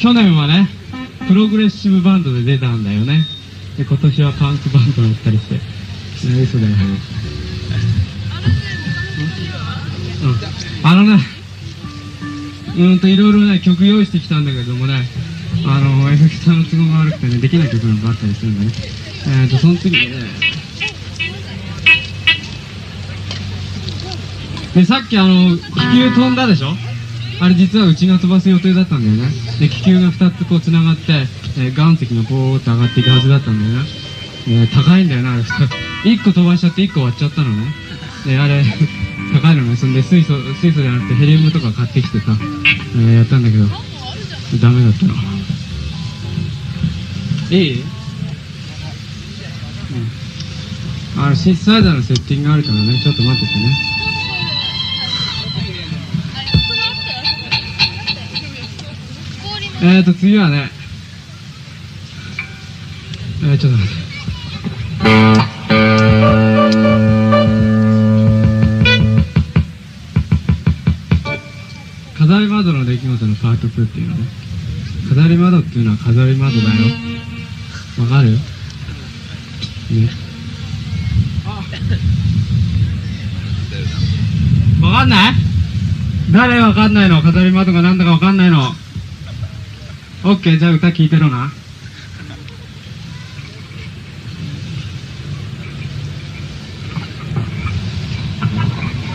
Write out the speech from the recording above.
去年はねプログレッシブバンドで出たんだよね。で今年はパンクバンドやったりして。ね嘘だようん。あのねうんといろいろね曲用意してきたんだけどもね。あのエフェクターの都合が悪くてねできない曲なんかあったりするんだね。えーとその次にね。でさっきあの気球飛んだでしょ？あれ実はうちが飛ばす予定だったんだよね。で気球が2つこうつながって、えー岩石がボーっと上がっていくはずだったんだよね、えー高いんだよなあれ。1個飛ばしちゃって1個割っちゃったのね。であれ 高いのね。そんで水素水素じゃなくてヘリウムとか買ってきてさ、えーやったんだけどダメだったの。いい、うん、あのシンセサイザーのセッティングがあるからね。ちょっと待っててね。えーと次はねえー、ちょっと待って。飾り窓の出来事のパート2っていうのね。飾り窓っていうのは飾り窓だよ。わかる？ね。わかんない？誰わかんないの？飾り窓がなんだかわかんないの？オッケーじゃあ歌聞いてろな。